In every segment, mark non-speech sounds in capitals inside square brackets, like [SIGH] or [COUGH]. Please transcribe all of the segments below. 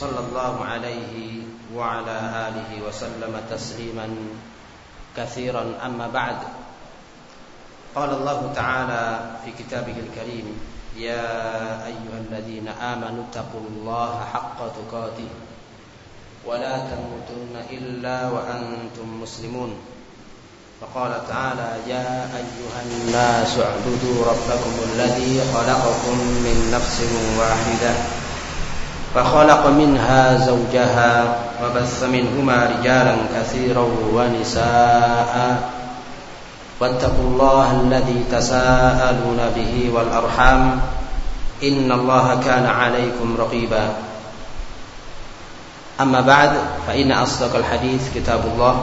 صلى الله عليه وعلى آله وسلم تسليما كثيرا. أما بعد قال الله تعالى في كتابه الكريم يا أيها الذين آمنوا اتقوا الله حق تقاته ولا تموتن إلا وأنتم مسلمون. فقال تعالى يا أيها الناس اعبدوا ربكم الذي خلقكم من نفس واحدة فخلق منها زوجها وبث منهما رجالا كثيرا ونساء. واتقوا الله الذي تساءلون به والأرحام. إن الله كان عليكم رقيبا. أما بعد فإن أصدق الحديث كتاب الله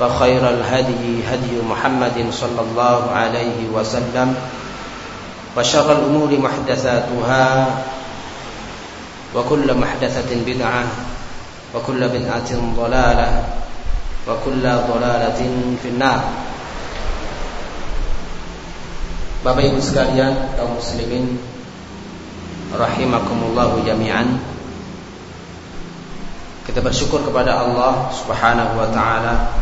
وخير الهدي هدي محمد صلى الله عليه وسلم وشر الأمور محدثاتها وكل محدثة بدعة وكل بدعة ضلالة وكل ضلالة في النار Bapak Ibu sekalian kaum muslimin rahimakumullahu jami'an Kita bersyukur kepada Allah Subhanahu wa taala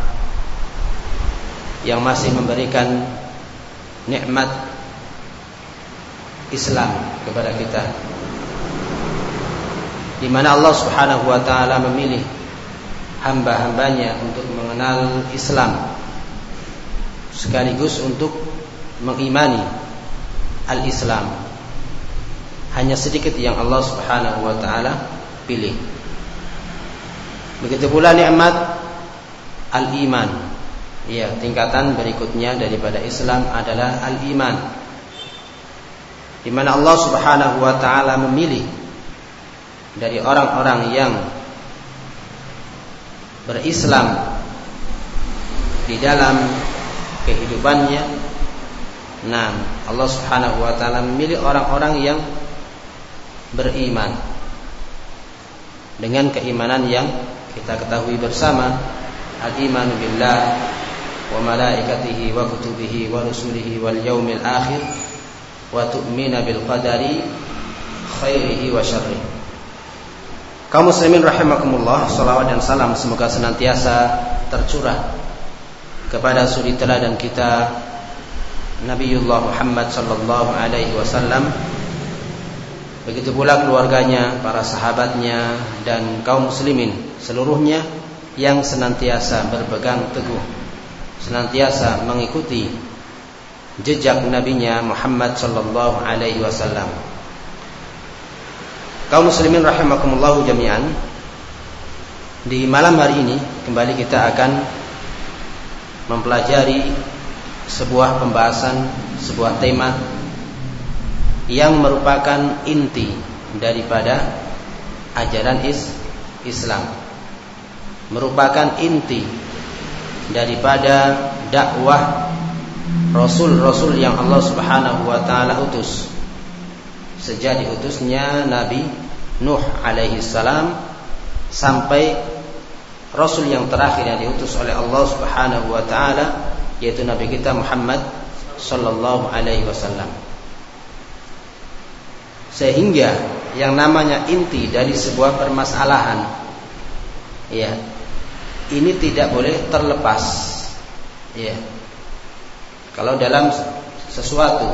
yang masih memberikan nikmat Islam kepada kita di mana Allah Subhanahu wa taala memilih hamba-hambanya untuk mengenal Islam sekaligus untuk mengimani al-Islam. Hanya sedikit yang Allah Subhanahu wa taala pilih. Begitu pula nikmat al-iman. Ya, tingkatan berikutnya daripada Islam adalah al-iman. Di mana Allah Subhanahu wa taala memilih dari orang-orang yang berislam di dalam kehidupannya. Nah, Allah Subhanahu wa taala memilih orang-orang yang beriman dengan keimanan yang kita ketahui bersama al-iman billah wa malaikatihi wa kutubihi wa rusulihi wal yaumil akhir wa tu'mina bil qadari khairihi wa syarrihi Kaum muslimin rahimakumullah, salawat dan salam semoga senantiasa tercurah kepada suri teladan kita Nabiullah Muhammad sallallahu alaihi wasallam. Begitu pula keluarganya, para sahabatnya dan kaum muslimin seluruhnya yang senantiasa berpegang teguh, senantiasa mengikuti jejak nabinya Muhammad sallallahu alaihi wasallam Kaum muslimin rahimakumullah jami'an. Di malam hari ini Kembali kita akan Mempelajari Sebuah pembahasan Sebuah tema Yang merupakan inti Daripada Ajaran is Islam. Merupakan inti Daripada dakwah Rasul-Rasul yang Allah subhanahu wa ta'ala utus. Sejak diutusnya Nabi Nuh alaihi salam sampai Rasul yang terakhir yang diutus oleh Allah Subhanahu wa taala yaitu Nabi kita Muhammad sallallahu alaihi wasallam. Sehingga yang namanya inti dari sebuah permasalahan ya ini tidak boleh terlepas ya kalau dalam sesuatu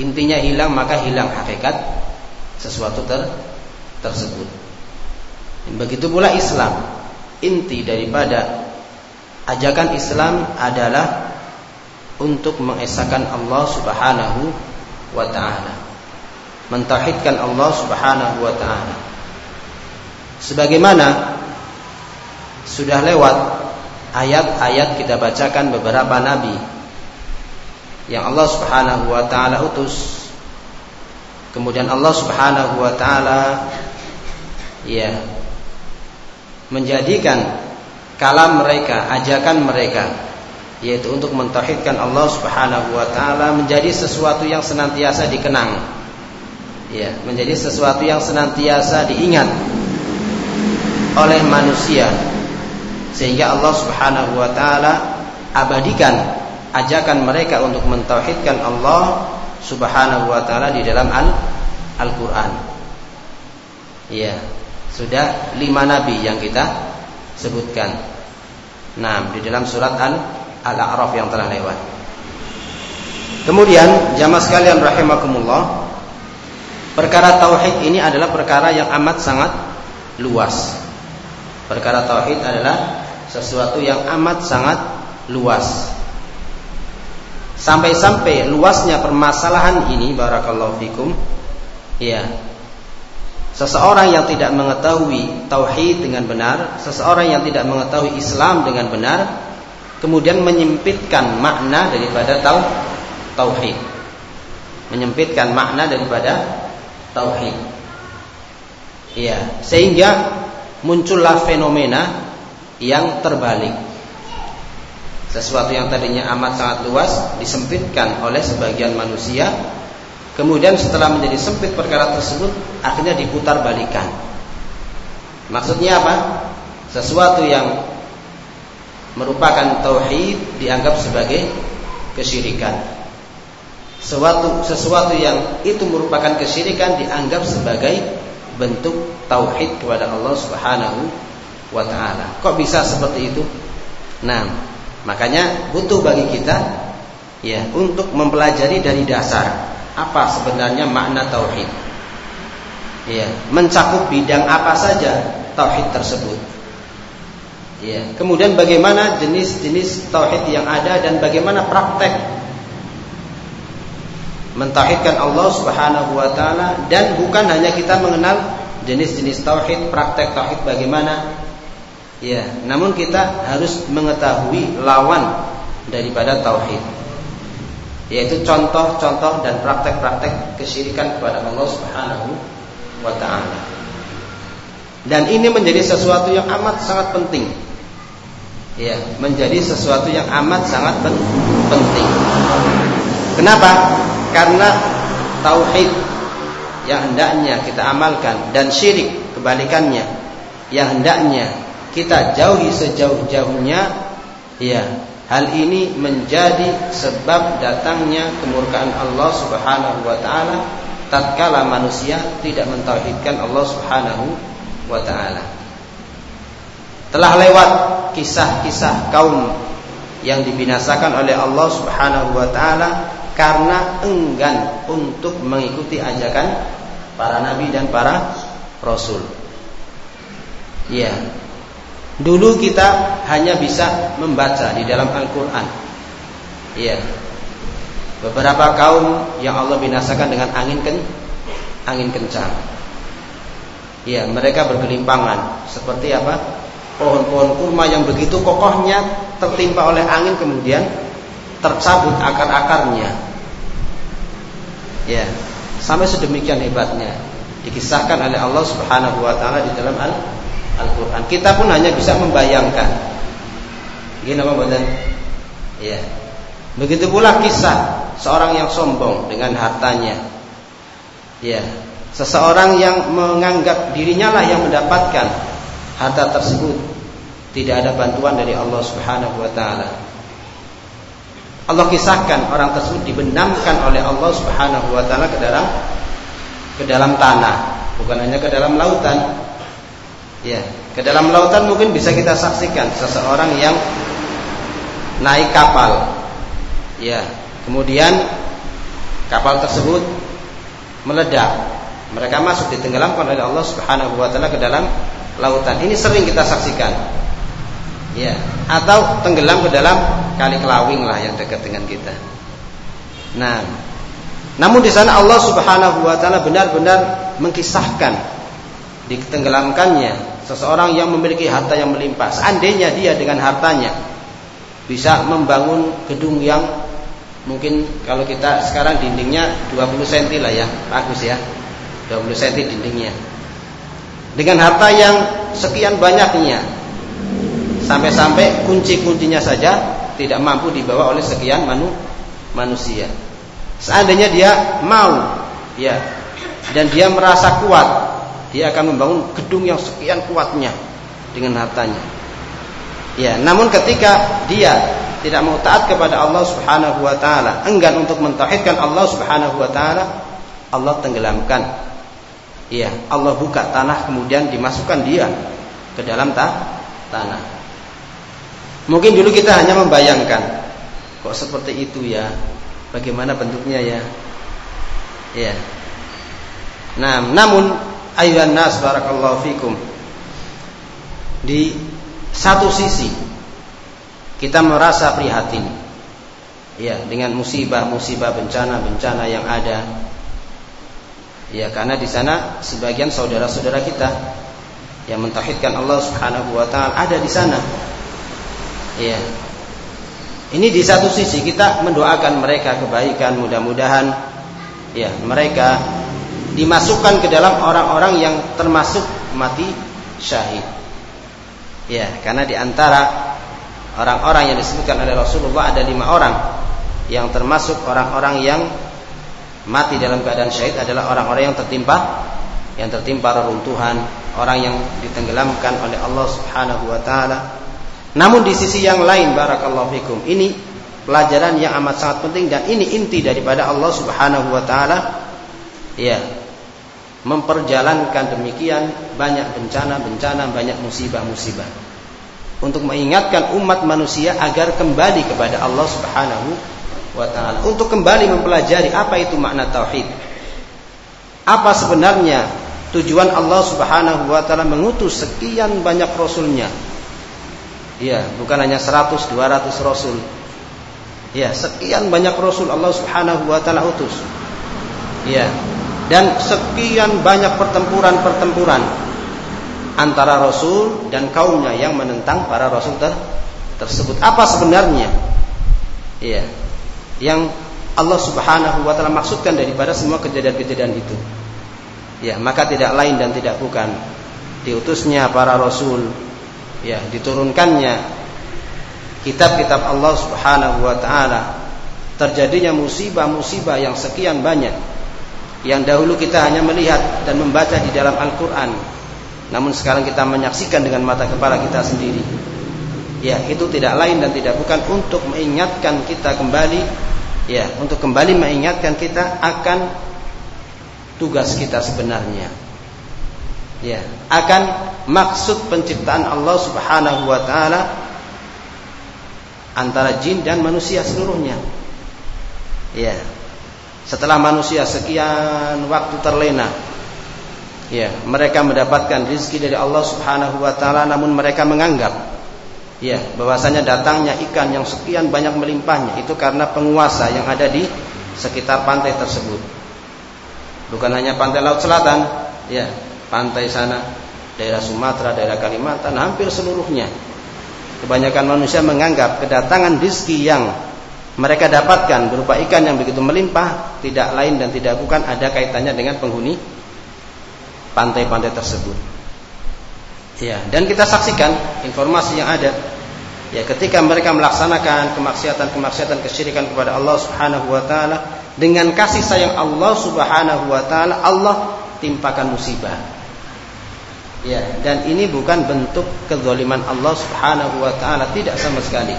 intinya hilang maka hilang hakikat sesuatu ter tersebut. Begitu pula Islam. Inti daripada ajakan Islam adalah untuk mengesahkan Allah Subhanahu wa taala. Mentauhidkan Allah Subhanahu wa taala. Sebagaimana sudah lewat ayat-ayat kita bacakan beberapa nabi yang Allah Subhanahu wa taala utus. Kemudian Allah Subhanahu wa taala ya menjadikan kalam mereka, ajakan mereka yaitu untuk mentauhidkan Allah Subhanahu wa taala menjadi sesuatu yang senantiasa dikenang. Ya, menjadi sesuatu yang senantiasa diingat oleh manusia sehingga Allah Subhanahu wa taala abadikan ajakan mereka untuk mentauhidkan Allah Subhanahu wa taala di dalam Al-Qur'an. Iya, sudah lima nabi yang kita sebutkan. Nah, di dalam surat Al-A'raf yang telah lewat. Kemudian jamaah sekalian rahimakumullah, perkara tauhid ini adalah perkara yang amat sangat luas. Perkara tauhid adalah sesuatu yang amat sangat luas. Sampai-sampai luasnya permasalahan ini barakallahu fikum ya. Seseorang yang tidak mengetahui tauhid dengan benar, seseorang yang tidak mengetahui Islam dengan benar, kemudian menyempitkan makna daripada tau tauhid. Menyempitkan makna daripada tauhid. Ya, sehingga muncullah fenomena yang terbalik. Sesuatu yang tadinya amat sangat luas disempitkan oleh sebagian manusia, kemudian setelah menjadi sempit perkara tersebut akhirnya diputar balikan. Maksudnya apa? Sesuatu yang merupakan tauhid dianggap sebagai kesyirikan. Sesuatu sesuatu yang itu merupakan kesyirikan dianggap sebagai bentuk tauhid kepada Allah Subhanahu wa taala. Kok bisa seperti itu? Nah, makanya butuh bagi kita ya untuk mempelajari dari dasar apa sebenarnya makna tauhid. Ya, mencakup bidang apa saja tauhid tersebut. Ya, kemudian bagaimana jenis-jenis tauhid yang ada dan bagaimana praktek mentauhidkan Allah Subhanahu wa taala dan bukan hanya kita mengenal jenis-jenis tauhid, praktek tauhid bagaimana, Ya, namun kita harus mengetahui lawan daripada tauhid. Yaitu contoh-contoh dan praktek-praktek kesyirikan kepada Allah Subhanahu wa taala. Dan ini menjadi sesuatu yang amat sangat penting. Ya, menjadi sesuatu yang amat sangat penting. Kenapa? Karena tauhid yang hendaknya kita amalkan dan syirik kebalikannya yang hendaknya kita jauhi sejauh-jauhnya ya hal ini menjadi sebab datangnya kemurkaan Allah Subhanahu wa taala tatkala manusia tidak mentauhidkan Allah Subhanahu wa taala telah lewat kisah-kisah kaum yang dibinasakan oleh Allah Subhanahu wa taala karena enggan untuk mengikuti ajakan para nabi dan para rasul. Ya, Dulu kita hanya bisa membaca di dalam Al-Quran. Iya. Beberapa kaum yang Allah binasakan dengan angin ken angin kencang. Iya, mereka bergelimpangan. Seperti apa? Pohon-pohon kurma yang begitu kokohnya tertimpa oleh angin kemudian tercabut akar-akarnya. Ya, sampai sedemikian hebatnya dikisahkan oleh Allah Subhanahu wa taala di dalam Al Al-Quran. Kita pun hanya bisa membayangkan. Gini apa badan? Ya. Begitu pula kisah seorang yang sombong dengan hartanya. Ya. Seseorang yang menganggap dirinya lah yang mendapatkan harta tersebut. Tidak ada bantuan dari Allah Subhanahu wa taala. Allah kisahkan orang tersebut dibenamkan oleh Allah Subhanahu wa taala ke dalam ke dalam tanah, bukan hanya ke dalam lautan, Ya, ke dalam lautan mungkin bisa kita saksikan seseorang yang naik kapal. Ya, kemudian kapal tersebut meledak. Mereka masuk ditenggelamkan oleh Allah Subhanahu wa taala ke dalam lautan. Ini sering kita saksikan. Ya, atau tenggelam ke dalam kali kelawing lah yang dekat dengan kita. Nah, namun di sana Allah Subhanahu wa taala benar-benar mengkisahkan ditenggelamkannya. Seseorang yang memiliki harta yang melimpah. Seandainya dia dengan hartanya bisa membangun gedung yang mungkin kalau kita sekarang dindingnya 20 cm lah ya. Bagus ya. 20 cm dindingnya. Dengan harta yang sekian banyaknya sampai-sampai kunci-kuncinya saja tidak mampu dibawa oleh sekian manu manusia. Seandainya dia mau ya dan dia merasa kuat, dia akan membangun gedung yang sekian kuatnya dengan hartanya. Ya, namun ketika dia tidak mau taat kepada Allah Subhanahu wa taala, enggan untuk mentauhidkan Allah Subhanahu wa taala, Allah tenggelamkan Iya, Allah buka tanah kemudian dimasukkan dia ke dalam ta tanah. Mungkin dulu kita hanya membayangkan kok seperti itu ya. Bagaimana bentuknya ya? Iya. Nah, namun ayuhan nas barakallahu fikum. Di satu sisi kita merasa prihatin ya dengan musibah-musibah bencana-bencana yang ada Ya karena di sana sebagian saudara-saudara kita yang mentauhidkan Allah Subhanahu wa taala ada di sana. Ya. Ini di satu sisi kita mendoakan mereka kebaikan, mudah-mudahan ya mereka dimasukkan ke dalam orang-orang yang termasuk mati syahid. Ya, karena di antara orang-orang yang disebutkan oleh Rasulullah ada lima orang yang termasuk orang-orang yang mati dalam keadaan syahid adalah orang-orang yang tertimpa yang tertimpa reruntuhan, orang yang ditenggelamkan oleh Allah Subhanahu wa taala. Namun di sisi yang lain barakallahu fikum, ini pelajaran yang amat sangat penting dan ini inti daripada Allah Subhanahu wa taala ya memperjalankan demikian banyak bencana-bencana, banyak musibah-musibah untuk mengingatkan umat manusia agar kembali kepada Allah Subhanahu wa taala untuk kembali mempelajari apa itu makna tauhid. Apa sebenarnya tujuan Allah Subhanahu wa taala mengutus sekian banyak rasulnya? Ya, bukan hanya 100 200 rasul. Ya, sekian banyak rasul Allah Subhanahu wa taala utus. Ya. Dan sekian banyak pertempuran-pertempuran antara rasul dan kaumnya yang menentang para rasul ter tersebut. Apa sebenarnya? Iya yang Allah Subhanahu wa taala maksudkan daripada semua kejadian-kejadian itu. Ya, maka tidak lain dan tidak bukan diutusnya para rasul, ya, diturunkannya kitab-kitab Allah Subhanahu wa taala, terjadinya musibah-musibah yang sekian banyak yang dahulu kita hanya melihat dan membaca di dalam Al-Qur'an. Namun sekarang kita menyaksikan dengan mata kepala kita sendiri. Ya, itu tidak lain dan tidak bukan untuk mengingatkan kita kembali ya untuk kembali mengingatkan kita akan tugas kita sebenarnya ya akan maksud penciptaan Allah Subhanahu wa taala antara jin dan manusia seluruhnya ya setelah manusia sekian waktu terlena ya mereka mendapatkan rezeki dari Allah Subhanahu wa taala namun mereka menganggap Ya, bahwasanya datangnya ikan yang sekian banyak melimpahnya itu karena penguasa yang ada di sekitar pantai tersebut. Bukan hanya pantai laut selatan, ya, pantai sana, daerah Sumatera, daerah Kalimantan, hampir seluruhnya. Kebanyakan manusia menganggap kedatangan rizki yang mereka dapatkan berupa ikan yang begitu melimpah tidak lain dan tidak bukan ada kaitannya dengan penghuni pantai-pantai tersebut. Ya, dan kita saksikan informasi yang ada. Ya, ketika mereka melaksanakan kemaksiatan-kemaksiatan kesyirikan kepada Allah Subhanahu wa taala dengan kasih sayang Allah Subhanahu wa taala, Allah timpakan musibah. Ya, dan ini bukan bentuk kezaliman Allah Subhanahu wa taala tidak sama sekali.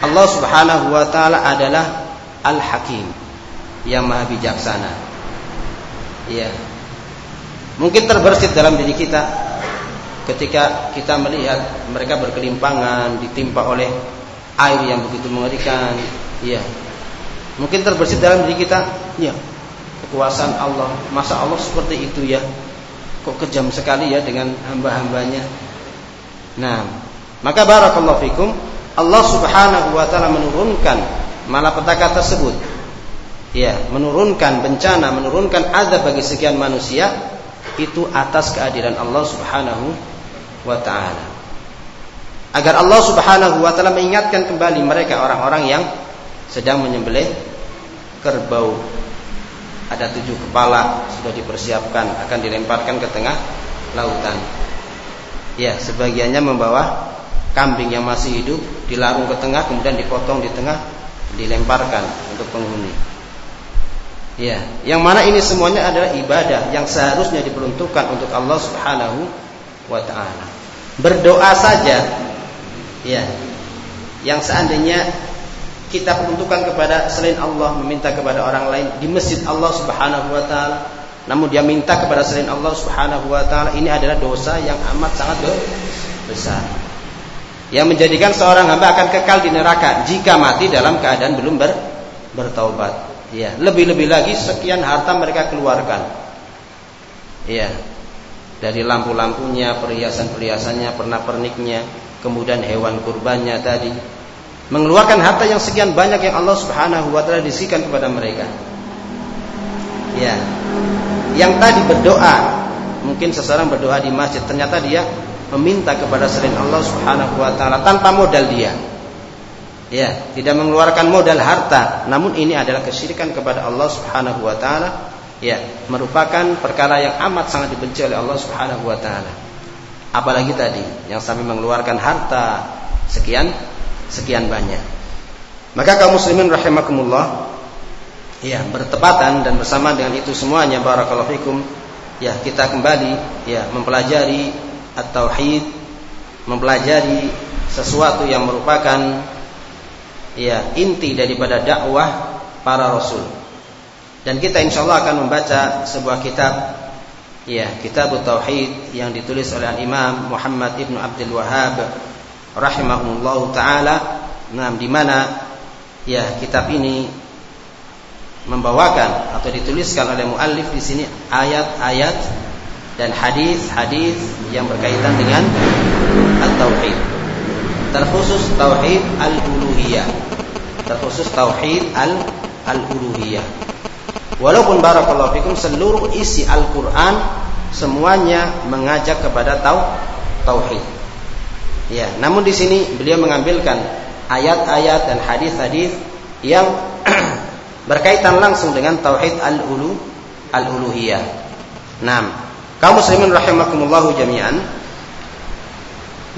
Allah Subhanahu wa taala adalah Al-Hakim yang Maha bijaksana. Ya. Mungkin terbersit dalam diri kita ketika kita melihat mereka berkelimpangan ditimpa oleh air yang begitu mengerikan. Ya mungkin terbersih dalam diri kita ya kekuasaan Allah. Masa Allah seperti itu ya. Kok kejam sekali ya dengan hamba-hambanya. Nah maka barakallahu fikum Allah subhanahu wa ta'ala menurunkan malapetaka tersebut ya menurunkan bencana menurunkan azab bagi sekian manusia itu atas keadilan Allah subhanahu wa taala. Agar Allah Subhanahu wa taala mengingatkan kembali mereka orang-orang yang sedang menyembelih kerbau. Ada tujuh kepala sudah dipersiapkan akan dilemparkan ke tengah lautan. Ya, sebagiannya membawa kambing yang masih hidup dilarung ke tengah kemudian dipotong di tengah dilemparkan untuk penghuni. Ya, yang mana ini semuanya adalah ibadah yang seharusnya diperuntukkan untuk Allah Subhanahu wa taala. Berdoa saja ya. Yang seandainya kita peruntukkan kepada selain Allah meminta kepada orang lain di masjid Allah Subhanahu wa taala namun dia minta kepada selain Allah Subhanahu wa taala ini adalah dosa yang amat sangat besar yang menjadikan seorang hamba akan kekal di neraka jika mati dalam keadaan belum ber, bertaubat. Ya, lebih-lebih lagi sekian harta mereka keluarkan. Ya. Dari lampu-lampunya, perhiasan-perhiasannya, pernak-perniknya, kemudian hewan kurbannya tadi. Mengeluarkan harta yang sekian banyak yang Allah Subhanahu wa taala disikan kepada mereka. Ya. Yang tadi berdoa, mungkin seseorang berdoa di masjid, ternyata dia meminta kepada selain Allah Subhanahu wa taala tanpa modal dia. Ya, tidak mengeluarkan modal harta, namun ini adalah kesyirikan kepada Allah Subhanahu wa taala. Ya, merupakan perkara yang amat sangat dibenci oleh Allah Subhanahu wa taala. Apalagi tadi yang sampai mengeluarkan harta sekian sekian banyak. Maka kaum muslimin rahimakumullah ya bertepatan dan bersama dengan itu semuanya barakallahu fikum ya kita kembali ya mempelajari at-tauhid mempelajari sesuatu yang merupakan ya inti daripada dakwah para rasul. Dan kita insya Allah akan membaca sebuah kitab ya, kitab tauhid yang ditulis oleh Imam Muhammad Ibnu Abdul Wahhab rahimahullahu taala. Nah, di mana ya kitab ini membawakan atau dituliskan oleh muallif di sini ayat-ayat dan hadis-hadis yang berkaitan dengan at-tauhid. Terkhusus tauhid al-uluhiyah. Terkhusus tauhid al al-uluhiyah. Walaupun barakallahu fikum seluruh isi Al-Qur'an semuanya mengajak kepada tau tauhid. Ya, namun di sini beliau mengambilkan ayat-ayat dan hadis-hadis yang [CLEARS THROAT] berkaitan langsung dengan tauhid al-ulu al-uluhiyah. Nah, Kaum muslimin rahimakumullah jami'an.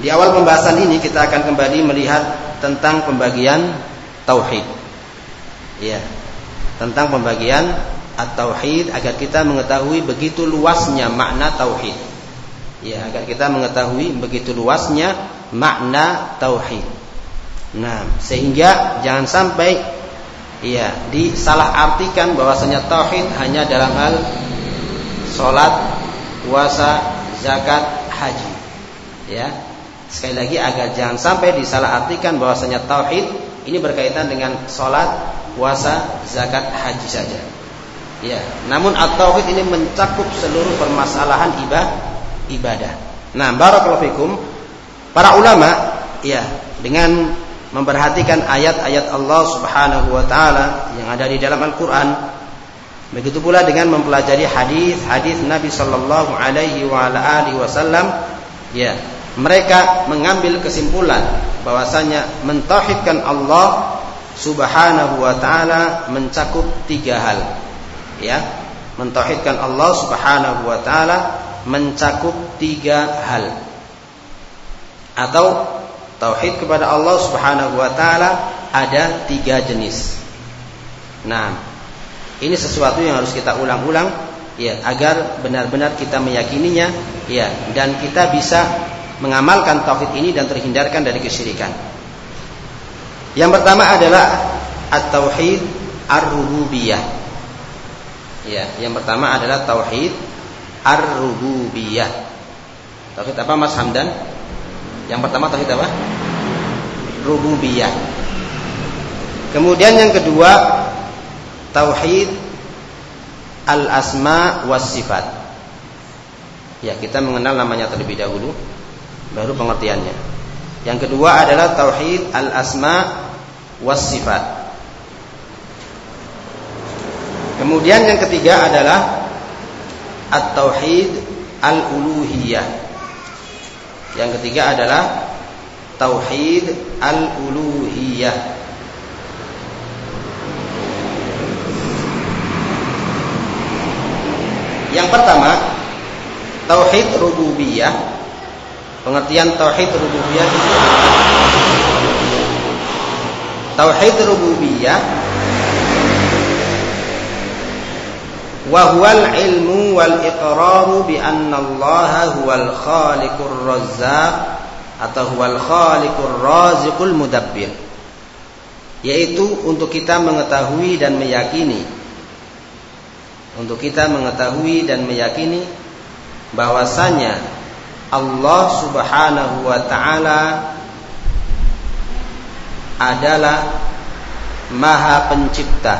Di awal pembahasan ini kita akan kembali melihat tentang pembagian tauhid. Ya. Tentang pembagian at-tauhid agar kita mengetahui begitu luasnya makna tauhid. Ya, agar kita mengetahui begitu luasnya makna tauhid. Nah, sehingga jangan sampai ya disalah artikan bahwasanya tauhid hanya dalam hal salat, puasa, zakat, haji. Ya. Sekali lagi agar jangan sampai disalahartikan bahwasanya tauhid ini berkaitan dengan salat, puasa, zakat, haji saja. Ya, namun at-tauhid ini mencakup seluruh permasalahan ibadah. Nah, barakallahu fikum. Para ulama ya, dengan memperhatikan ayat-ayat Allah Subhanahu wa taala yang ada di dalam Al-Qur'an Begitu pula dengan mempelajari hadis-hadis Nabi Shallallahu Alaihi Wasallam, ya mereka mengambil kesimpulan bahwasanya mentauhidkan Allah Subhanahu wa taala mencakup tiga hal. Ya, mentauhidkan Allah Subhanahu wa taala mencakup tiga hal. Atau tauhid kepada Allah Subhanahu wa taala ada tiga jenis. Nah, ini sesuatu yang harus kita ulang-ulang ya agar benar-benar kita meyakininya ya dan kita bisa mengamalkan tauhid ini dan terhindarkan dari kesyirikan. Yang pertama adalah at-tauhid ar-rububiyah. Ya, yang pertama adalah tauhid ar-rububiyah. Tauhid apa Mas Hamdan? Yang pertama tauhid apa? Rububiyah. Kemudian yang kedua tauhid al-asma was sifat. Ya, kita mengenal namanya terlebih dahulu baru pengertiannya. Yang kedua adalah tauhid al-asma was sifat. Kemudian yang ketiga adalah at-tauhid al-uluhiyah. Yang ketiga adalah tauhid al-uluhiyah. Yang pertama, tauhid rububiyah. Pengertian tauhid rububiyah tauhid rububiyah. Wa huwal ilmu wal iqraru bi anna Allah huwal khaliqur razzaq atau huwal khaliqur raziqul mudabbir. Yaitu untuk kita mengetahui dan meyakini untuk kita mengetahui dan meyakini bahwasanya Allah Subhanahu wa taala adalah Maha Pencipta.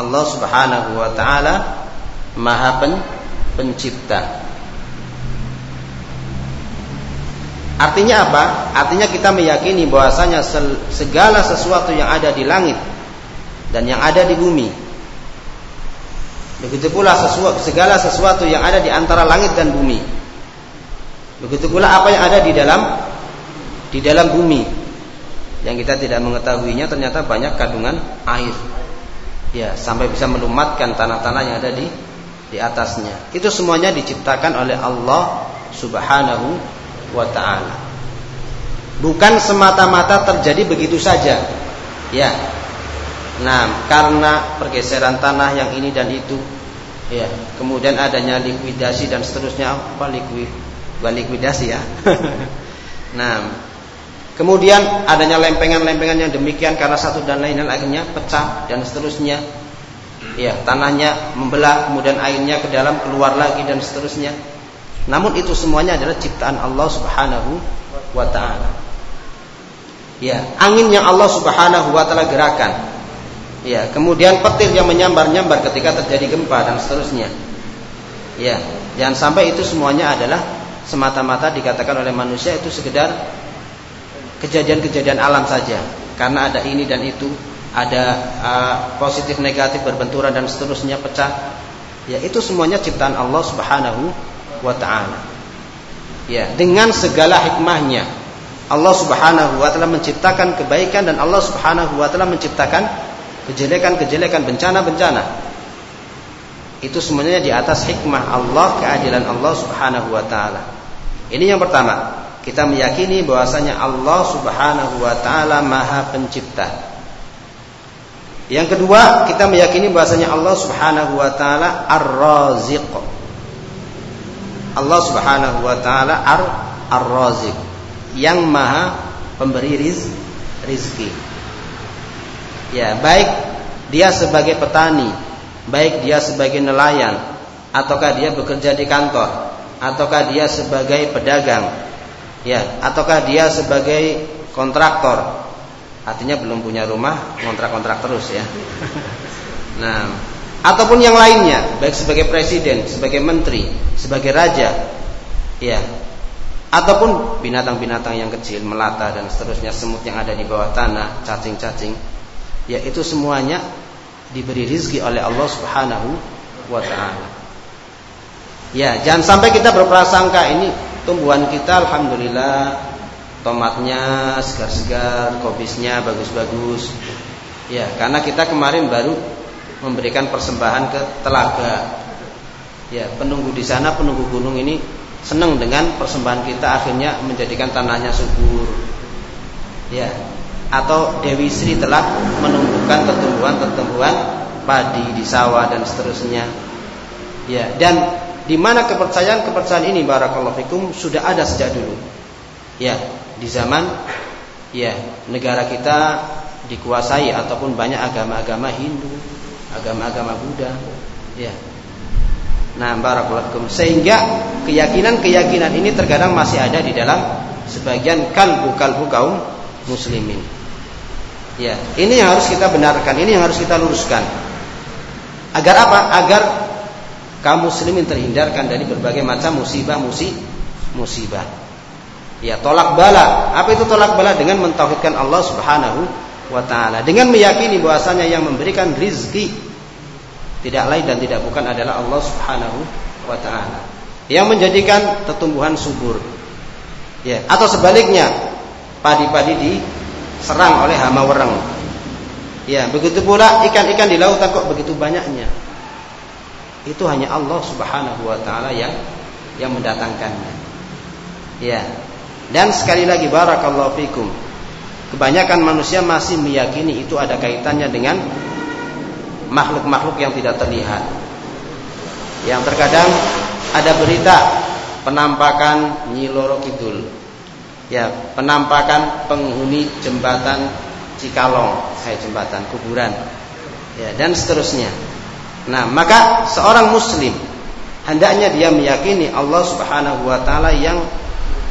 Allah Subhanahu wa taala Maha pen, Pencipta. Artinya apa? Artinya kita meyakini bahwasanya segala sesuatu yang ada di langit dan yang ada di bumi. Begitu pula sesuatu, segala sesuatu yang ada di antara langit dan bumi. Begitu pula apa yang ada di dalam di dalam bumi. Yang kita tidak mengetahuinya ternyata banyak kandungan air. Ya, sampai bisa melumatkan tanah-tanah yang ada di di atasnya. Itu semuanya diciptakan oleh Allah Subhanahu wa taala. Bukan semata-mata terjadi begitu saja. Ya. Nah, karena pergeseran tanah yang ini dan itu, ya, kemudian adanya likuidasi dan seterusnya apa likuid bukan likuidasi ya. [LAUGHS] nah, kemudian adanya lempengan-lempengan yang demikian karena satu dan lain dan akhirnya pecah dan seterusnya. Ya, tanahnya membelah, kemudian airnya ke dalam keluar lagi dan seterusnya. Namun itu semuanya adalah ciptaan Allah Subhanahu wa taala. Ya, angin yang Allah Subhanahu wa taala gerakan. Ya, kemudian petir yang menyambar-nyambar ketika terjadi gempa dan seterusnya. Ya, jangan sampai itu semuanya adalah semata-mata dikatakan oleh manusia itu sekedar kejadian-kejadian alam saja. Karena ada ini dan itu, ada uh, positif negatif berbenturan dan seterusnya pecah. Ya, itu semuanya ciptaan Allah Subhanahu wa taala. Ya, dengan segala hikmahnya Allah Subhanahu wa taala menciptakan kebaikan dan Allah Subhanahu wa taala menciptakan kejelekan-kejelekan, bencana-bencana. Itu semuanya di atas hikmah Allah, keadilan Allah Subhanahu wa taala. Ini yang pertama, kita meyakini bahwasanya Allah Subhanahu wa taala Maha Pencipta. Yang kedua, kita meyakini bahwasanya Allah Subhanahu wa taala Ar-Raziq. Allah Subhanahu wa taala ar ar-razik yang maha pemberi riz, rizki. Ya, baik dia sebagai petani, baik dia sebagai nelayan, ataukah dia bekerja di kantor, ataukah dia sebagai pedagang, ya, ataukah dia sebagai kontraktor. Artinya belum punya rumah, kontrak-kontrak terus ya. Nah, ataupun yang lainnya baik sebagai presiden, sebagai menteri, sebagai raja ya ataupun binatang-binatang yang kecil melata dan seterusnya semut yang ada di bawah tanah, cacing-cacing ya itu semuanya diberi rizki oleh Allah Subhanahu wa taala. Ya, jangan sampai kita berprasangka ini tumbuhan kita alhamdulillah tomatnya segar-segar, kobisnya bagus-bagus. Ya, karena kita kemarin baru memberikan persembahan ke telaga. Ya, penunggu di sana, penunggu gunung ini senang dengan persembahan kita akhirnya menjadikan tanahnya subur. Ya, atau Dewi Sri telah menumbuhkan pertumbuhan-pertumbuhan padi di sawah dan seterusnya. Ya, dan di mana kepercayaan-kepercayaan ini barakallahu fikum sudah ada sejak dulu. Ya, di zaman ya negara kita dikuasai ataupun banyak agama-agama Hindu, agama-agama Buddha ya nah barakallahu sehingga keyakinan-keyakinan ini terkadang masih ada di dalam sebagian kalbu-kalbu kaum muslimin ya ini yang harus kita benarkan ini yang harus kita luruskan. Agar apa? Agar kaum muslimin terhindarkan dari berbagai macam musibah musibah. Ya tolak bala. Apa itu tolak bala? Dengan mentauhidkan Allah Subhanahu wa taala. Dengan meyakini bahwasanya yang memberikan rizki tidak lain dan tidak bukan adalah Allah Subhanahu wa taala. Yang menjadikan pertumbuhan subur. Ya atau sebaliknya padi-padi diserang oleh hama wereng ya begitu pula ikan-ikan di lautan kok begitu banyaknya itu hanya Allah Subhanahu wa taala yang yang mendatangkannya. Ya. Dan sekali lagi barakallahu fikum. Kebanyakan manusia masih meyakini itu ada kaitannya dengan makhluk-makhluk yang tidak terlihat. Yang terkadang ada berita penampakan Nyi Loro Kidul. Ya, penampakan penghuni jembatan Cikalong, saya jembatan kuburan. Ya, dan seterusnya. Nah, maka seorang muslim hendaknya dia meyakini Allah Subhanahu wa taala yang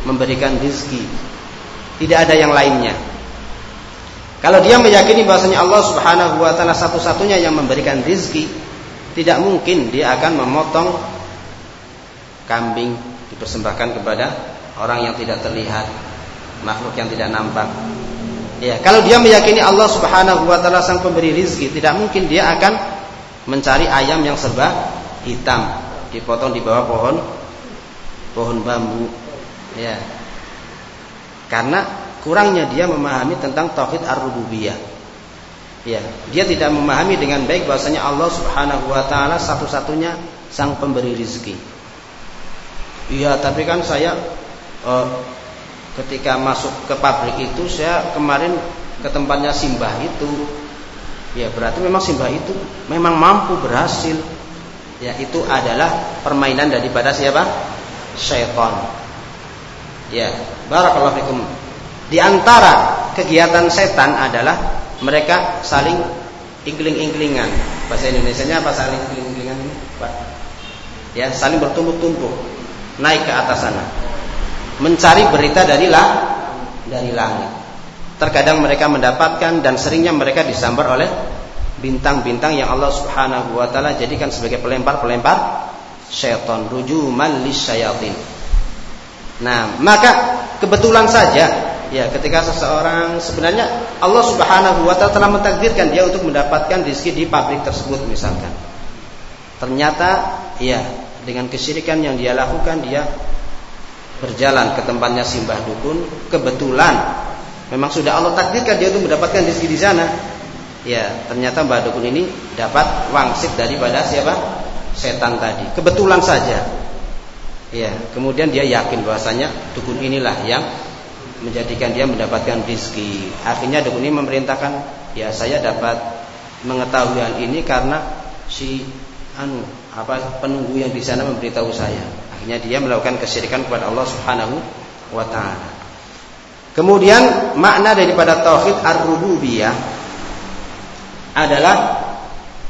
memberikan rezeki. Tidak ada yang lainnya. Kalau dia meyakini bahwasanya Allah Subhanahu wa taala satu-satunya yang memberikan rezeki, tidak mungkin dia akan memotong kambing dipersembahkan kepada orang yang tidak terlihat, makhluk yang tidak nampak. Ya, kalau dia meyakini Allah Subhanahu wa taala sang pemberi rizki, tidak mungkin dia akan mencari ayam yang serba hitam, dipotong di bawah pohon pohon bambu. Ya. Karena kurangnya dia memahami tentang tauhid ar-rububiyah. Ya, dia tidak memahami dengan baik bahwasanya Allah Subhanahu wa taala satu-satunya sang pemberi rizki. Iya, tapi kan saya uh, ketika masuk ke pabrik itu saya kemarin ke tempatnya Simbah itu. Ya berarti memang Simbah itu memang mampu berhasil. Ya itu adalah permainan daripada siapa? Syaitan. Ya barakallahu fikum. Di antara kegiatan setan adalah mereka saling ingkling-ingklingan bahasa Indonesia-nya apa? Saling ingkling-ingklingan ini Pak? Ya saling bertumpuk-tumpuk. Naik ke atas sana mencari berita dari lah dari langit. Terkadang mereka mendapatkan dan seringnya mereka disambar oleh bintang-bintang yang Allah Subhanahu wa taala jadikan sebagai pelempar-pelempar syaitan, rujuman lisyayatin. Nah, maka kebetulan saja ya ketika seseorang sebenarnya Allah Subhanahu wa taala telah mentakdirkan dia untuk mendapatkan rezeki di pabrik tersebut misalkan. Ternyata ya dengan kesyirikan yang dia lakukan dia berjalan ke tempatnya simbah dukun, kebetulan memang sudah Allah takdirkan dia untuk mendapatkan rezeki di sana. Ya, ternyata Mbah Dukun ini dapat wangsit daripada siapa? Setan tadi. Kebetulan saja. Ya, kemudian dia yakin bahwasanya dukun inilah yang menjadikan dia mendapatkan rezeki. Akhirnya dukun ini memerintahkan, ya saya dapat mengetahui hal ini karena si anu apa penunggu yang di sana memberitahu saya. Akhirnya dia melakukan kesyirikan kepada Allah Subhanahu wa taala. Kemudian makna daripada tauhid ar-rububiyah adalah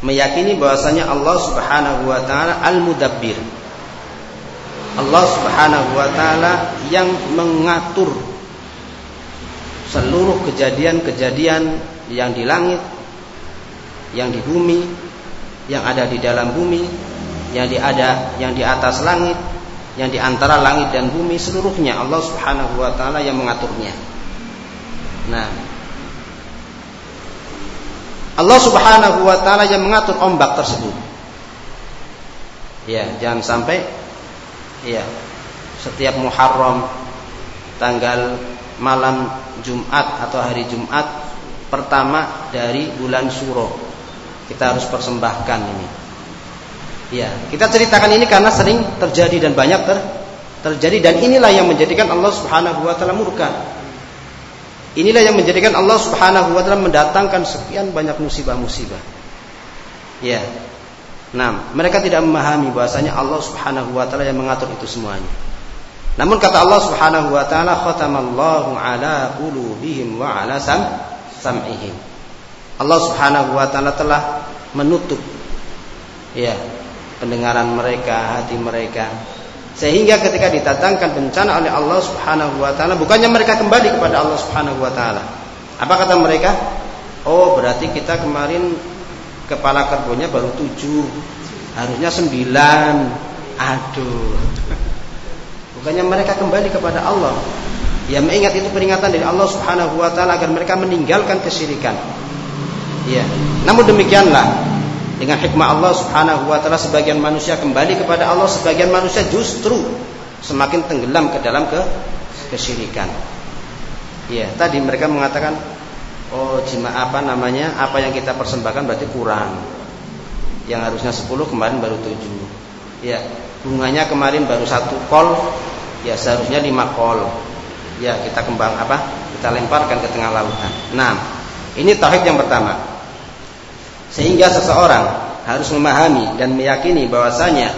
meyakini bahwasanya Allah Subhanahu wa taala al-mudabbir. Allah Subhanahu wa taala yang mengatur seluruh kejadian-kejadian yang di langit, yang di bumi, yang ada di dalam bumi, yang di ada yang di atas langit, yang di antara langit dan bumi seluruhnya Allah Subhanahu wa taala yang mengaturnya. Nah, Allah Subhanahu wa taala yang mengatur ombak tersebut. Ya, jangan sampai ya setiap Muharram tanggal malam Jumat atau hari Jumat pertama dari bulan Suro kita harus persembahkan ini Ya, kita ceritakan ini karena sering terjadi dan banyak ter terjadi dan inilah yang menjadikan Allah Subhanahu wa taala murka. Inilah yang menjadikan Allah Subhanahu wa taala mendatangkan sekian banyak musibah-musibah. Ya. Nah, mereka tidak memahami bahasanya Allah Subhanahu wa taala yang mengatur itu semuanya. Namun kata Allah Subhanahu wa taala khatamallahu ala qulubihim wa ala sam sam'ihim. Allah Subhanahu wa taala telah menutup ya pendengaran mereka, hati mereka. Sehingga ketika ditatangkan bencana oleh Allah Subhanahu wa taala, bukannya mereka kembali kepada Allah Subhanahu wa taala. Apa kata mereka? Oh, berarti kita kemarin kepala kerbaunya baru tujuh, harusnya sembilan. Aduh. Bukannya mereka kembali kepada Allah. Ya mengingat itu peringatan dari Allah Subhanahu wa taala agar mereka meninggalkan kesyirikan. Ya. Namun demikianlah dengan hikmah Allah Subhanahu wa taala sebagian manusia kembali kepada Allah, sebagian manusia justru semakin tenggelam ke dalam ke kesyirikan. Ya, tadi mereka mengatakan, oh jima apa namanya? Apa yang kita persembahkan berarti kurang. yang harusnya 10 kemarin baru 7 ya bunganya kemarin baru satu kol ya seharusnya 5 kol ya kita kembang apa kita lemparkan ke tengah lautan nah ini tauhid yang pertama sehingga seseorang harus memahami dan meyakini bahwasanya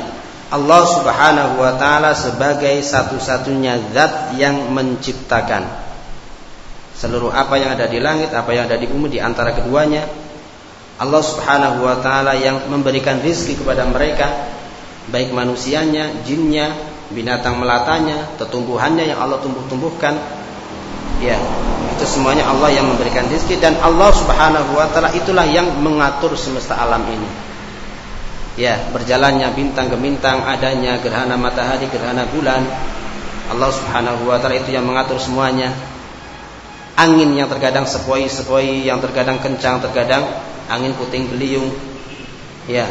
Allah Subhanahu wa taala sebagai satu-satunya zat yang menciptakan seluruh apa yang ada di langit, apa yang ada di bumi di antara keduanya. Allah Subhanahu wa taala yang memberikan rizki kepada mereka baik manusianya, jinnya, binatang melatanya, tetumbuhannya yang Allah tumbuh-tumbuhkan. Ya, itu semuanya Allah yang memberikan rizki dan Allah Subhanahu wa taala itulah yang mengatur semesta alam ini. Ya berjalannya bintang ke bintang adanya gerhana matahari gerhana bulan Allah Subhanahu wa taala itu yang mengatur semuanya. Angin yang terkadang sepoi-sepoi yang terkadang kencang terkadang angin puting beliung. Ya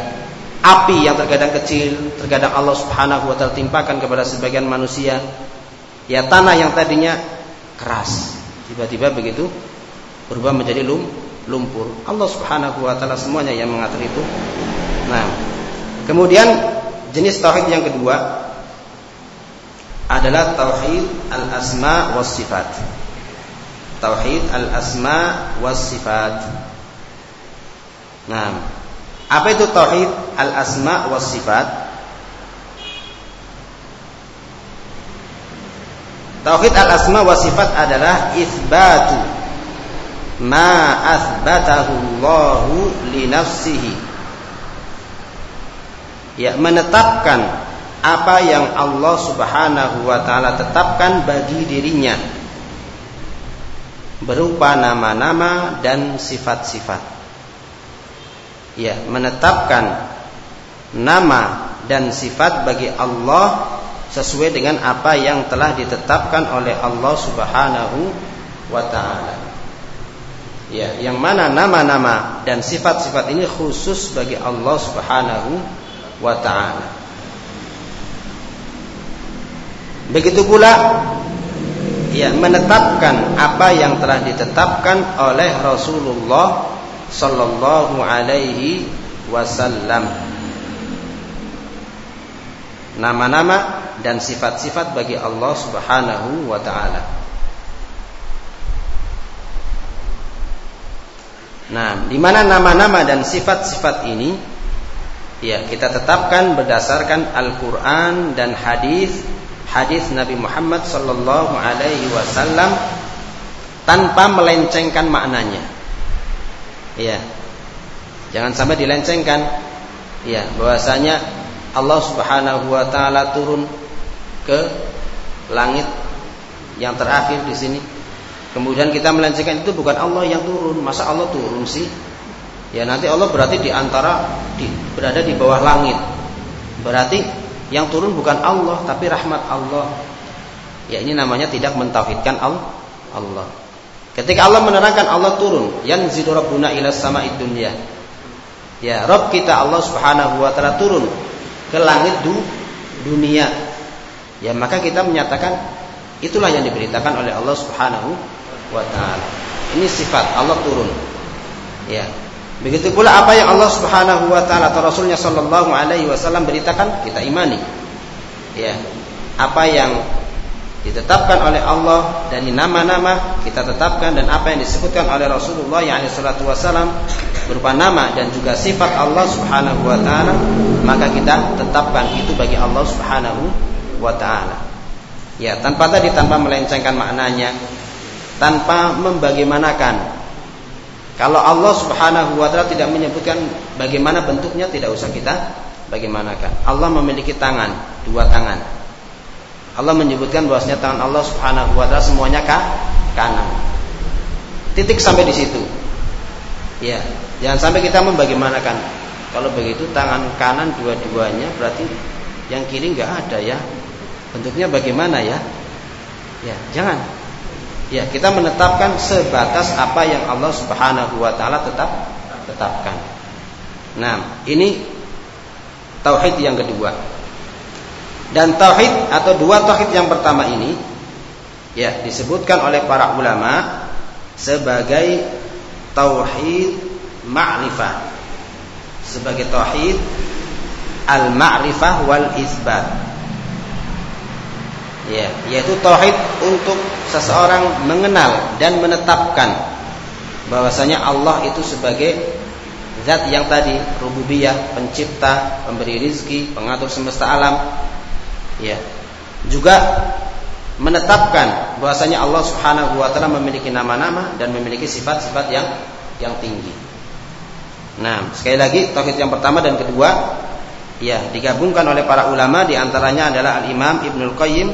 api yang terkadang kecil terkadang Allah Subhanahu wa taala timpakan kepada sebagian manusia. Ya tanah yang tadinya keras tiba-tiba begitu berubah menjadi lum, lumpur Allah Subhanahu wa taala semuanya yang mengatur itu nah Kemudian jenis tauhid yang kedua adalah tauhid al-asma was sifat. Tauhid al-asma was sifat. Nah, apa itu tauhid al-asma was sifat? Tauhid al-asma was sifat adalah isbatu ma asbatahu Allahu li nafsihi ya menetapkan apa yang Allah Subhanahu wa taala tetapkan bagi dirinya berupa nama-nama dan sifat-sifat. Ya, menetapkan nama dan sifat bagi Allah sesuai dengan apa yang telah ditetapkan oleh Allah Subhanahu wa taala. Ya, yang mana nama-nama dan sifat-sifat ini khusus bagi Allah Subhanahu wa taala. Begitu pula ya menetapkan apa yang telah ditetapkan oleh Rasulullah sallallahu alaihi wasallam. Nama-nama dan sifat-sifat bagi Allah Subhanahu wa taala. Nah, di mana nama-nama dan sifat-sifat ini Ya, kita tetapkan berdasarkan Al-Qur'an dan hadis hadis Nabi Muhammad sallallahu alaihi wasallam tanpa melencengkan maknanya. Ya. Jangan sampai dilencengkan. Ya, bahwasanya Allah Subhanahu wa taala turun ke langit yang terakhir di sini. Kemudian kita melencengkan itu bukan Allah yang turun. Masa Allah turun sih? ya nanti Allah berarti di antara di, berada di bawah langit. Berarti yang turun bukan Allah tapi rahmat Allah. Ya ini namanya tidak mentauhidkan Allah. Ketika Allah menerangkan Allah turun, yang rabbuna ila sama'id dunya. Ya, Rabb kita Allah Subhanahu wa taala turun ke langit du, dunia. Ya, maka kita menyatakan itulah yang diberitakan oleh Allah Subhanahu wa taala. Ini sifat Allah turun. Ya, Begitu pula apa yang Allah Subhanahu wa taala atau Rasulnya sallallahu alaihi wasallam beritakan kita imani. Ya. Apa yang ditetapkan oleh Allah dan nama-nama kita tetapkan dan apa yang disebutkan oleh Rasulullah yang salatu wasallam berupa nama dan juga sifat Allah Subhanahu wa taala maka kita tetapkan itu bagi Allah Subhanahu wa taala. Ya, tanpa tadi tanpa melencengkan maknanya, tanpa membagaimanakan kalau Allah Subhanahu wa taala tidak menyebutkan bagaimana bentuknya tidak usah kita bagaimanakan. Allah memiliki tangan, dua tangan. Allah menyebutkan bahwasanya tangan Allah Subhanahu wa taala semuanya kah? kanan. Titik sampai di situ. Ya, jangan sampai kita membagaimanakan. Kalau begitu tangan kanan dua-duanya berarti yang kiri nggak ada ya. Bentuknya bagaimana ya? Ya, jangan. Ya, kita menetapkan sebatas apa yang Allah Subhanahu wa taala tetap tetapkan. Nah, ini tauhid yang kedua. Dan tauhid atau dua tauhid yang pertama ini ya disebutkan oleh para ulama sebagai tauhid ma'rifah. sebagai tauhid al-ma'rifah wal isbat. Ya, yaitu tauhid untuk seseorang mengenal dan menetapkan bahwasanya Allah itu sebagai zat yang tadi rububiyah, pencipta, pemberi rizki, pengatur semesta alam. Ya. Juga menetapkan bahwasanya Allah Subhanahu wa taala memiliki nama-nama dan memiliki sifat-sifat yang yang tinggi. Nah, sekali lagi tauhid yang pertama dan kedua ya digabungkan oleh para ulama di antaranya adalah Al-Imam Ibnul Qayyim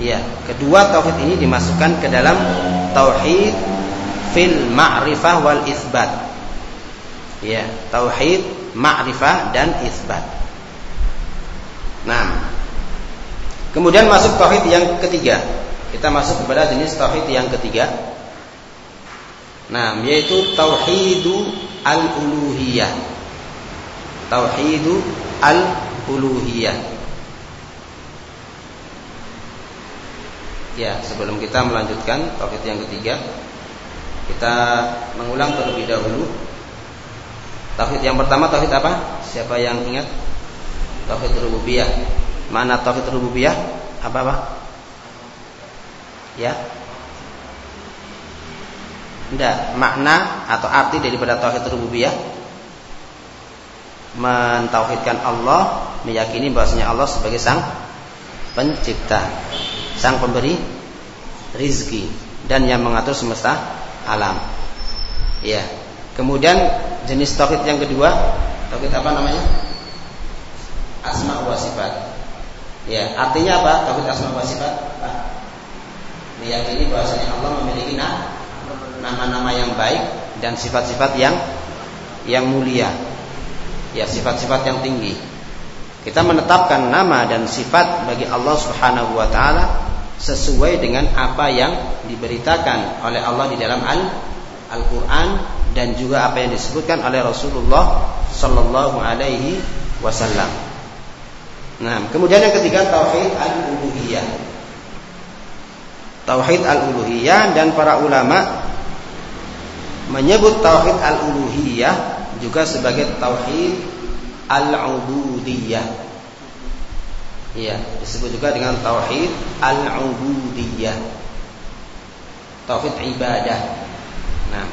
ya, kedua tauhid ini dimasukkan ke dalam tauhid fil ma'rifah wal isbat. Ya, tauhid ma'rifah dan isbat. Nah, Kemudian masuk tauhid yang ketiga. Kita masuk kepada jenis tauhid yang ketiga. Nah, yaitu tauhidu al-uluhiyah. Tauhidu al-uluhiyah. Ya, sebelum kita melanjutkan tauhid yang ketiga, kita mengulang terlebih dahulu. Tauhid yang pertama tauhid apa? Siapa yang ingat? Tauhid rububiyah. Mana tauhid rububiyah? Apa apa? Ya. Tidak, makna atau arti daripada tauhid rububiyah mentauhidkan Allah, meyakini bahwasanya Allah sebagai sang pencipta, sang pemberi rizki dan yang mengatur semesta alam. Ya. Kemudian jenis tauhid yang kedua, tauhid apa namanya? Asma wa sifat. Ya, artinya apa? Tauhid asma wa sifat. Meyakini bahwasanya Allah memiliki nama-nama yang baik dan sifat-sifat yang yang mulia. Ya, sifat-sifat yang tinggi. Kita menetapkan nama dan sifat bagi Allah Subhanahu wa taala sesuai dengan apa yang diberitakan oleh Allah di dalam Al Al-Qur'an dan juga apa yang disebutkan oleh Rasulullah sallallahu alaihi wasallam. Nah, kemudian yang ketiga tauhid al-uluhiyah. Tauhid al-uluhiyah dan para ulama menyebut tauhid al-uluhiyah juga sebagai tauhid al-ubudiyah. Iya, disebut juga dengan tauhid al-ubudiyah. Tauhid ibadah. Nah,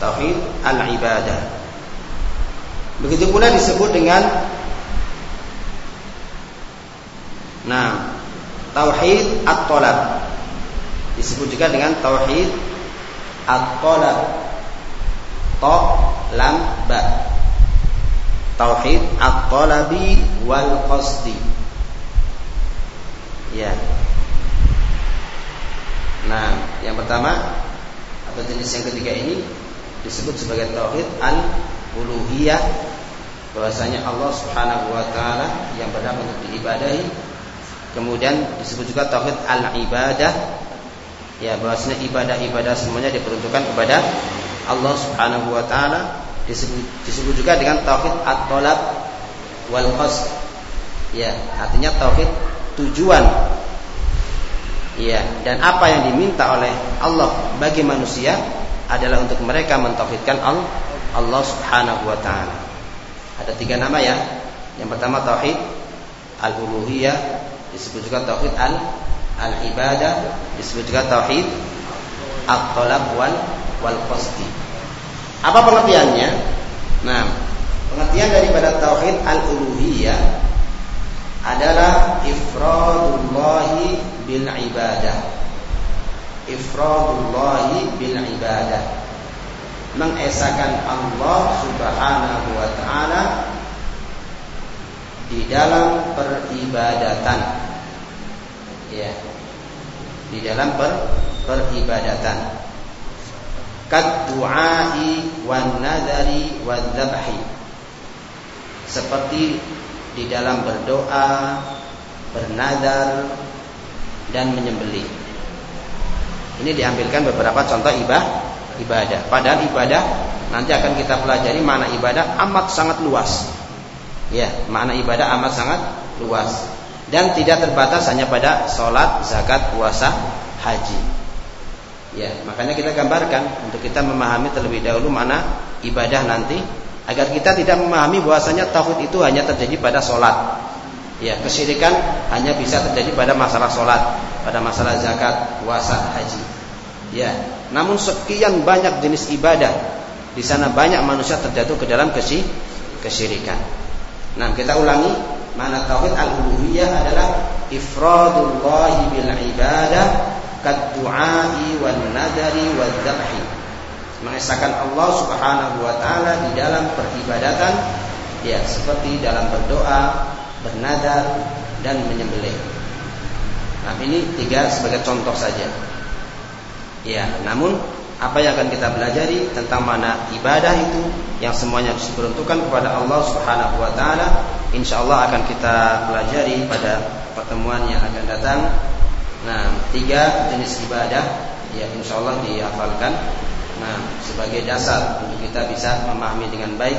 tauhid al-ibadah. Begitu pula disebut dengan Nah, tauhid at-talab disebut juga dengan tauhid at-talab. Ta lam ba. Tauhid at-talabi wal qasdi. Ya. Nah, yang pertama atau jenis yang ketiga ini disebut sebagai tauhid al-uluhiyah bahwasanya Allah Subhanahu wa taala yang berhak untuk diibadahi Kemudian disebut juga tauhid al-ibadah. Ya, bahwasanya ibadah-ibadah semuanya diperuntukkan kepada Allah Subhanahu wa taala. Disebut, disebut juga dengan tauhid at-talab wal qasd. Ya, artinya tauhid tujuan. Ya, dan apa yang diminta oleh Allah bagi manusia adalah untuk mereka mentauhidkan Allah, Allah Subhanahu wa taala. Ada tiga nama ya. Yang pertama tauhid al-uluhiyah, disebut juga tauhid al al ibadah disebut juga tauhid at-talab wal wal qasdi. Apa pengertiannya? Nah pengertian daripada tauhid al uluhiyah adalah ifradullahi bil ibadah. Ifradullahi bil ibadah. Mengesakan Allah Subhanahu wa taala di dalam peribadatan ya di dalam per, peribadatan. Kad du'ai wan nadari seperti di dalam berdoa bernadar dan menyembelih. Ini diambilkan beberapa contoh ibadah ibadah. Padahal ibadah nanti akan kita pelajari mana ibadah amat sangat luas. Ya makna ibadah amat sangat luas dan tidak terbatas hanya pada sholat, zakat, puasa, haji. Ya, makanya kita gambarkan untuk kita memahami terlebih dahulu mana ibadah nanti agar kita tidak memahami bahwasanya tauhid itu hanya terjadi pada sholat. Ya, kesyirikan hanya bisa terjadi pada masalah sholat, pada masalah zakat, puasa, haji. Ya, namun sekian banyak jenis ibadah di sana banyak manusia terjatuh ke dalam kesyirikan. Nah, kita ulangi Mana tauhid al-uluhiyah adalah ifradullah bil ibadah kad wan nadari wal dzabhi. Mengesahkan Allah Subhanahu wa taala di dalam peribadatan ya seperti dalam berdoa, bernadar dan menyembelih. Nah, ini tiga sebagai contoh saja. Ya, namun apa yang akan kita pelajari tentang mana ibadah itu yang semuanya diperuntukkan kepada Allah Subhanahu wa taala insyaallah akan kita pelajari pada pertemuan yang akan datang. Nah, tiga jenis ibadah ya insyaallah dihafalkan. Nah, sebagai dasar untuk kita bisa memahami dengan baik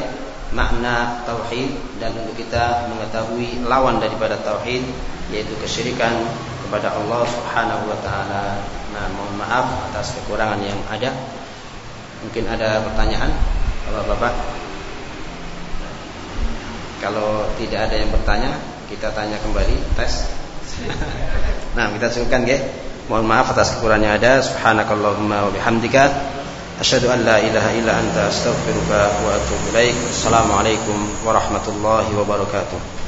makna tauhid dan untuk kita mengetahui lawan daripada tauhid yaitu kesyirikan kepada Allah Subhanahu wa taala. Nah, mohon maaf atas kekurangan yang ada. Mungkin ada pertanyaan, Bapak-bapak. Kalau tidak ada yang bertanya, kita tanya kembali tes. [LAUGHS] nah, kita cukupkan ya. Mohon maaf atas kekurangan yang ada. Subhanakallahumma wa bihamdika asyhadu an la ilaha illa anta astaghfiruka wa atubu ilaik. Assalamualaikum warahmatullahi wabarakatuh.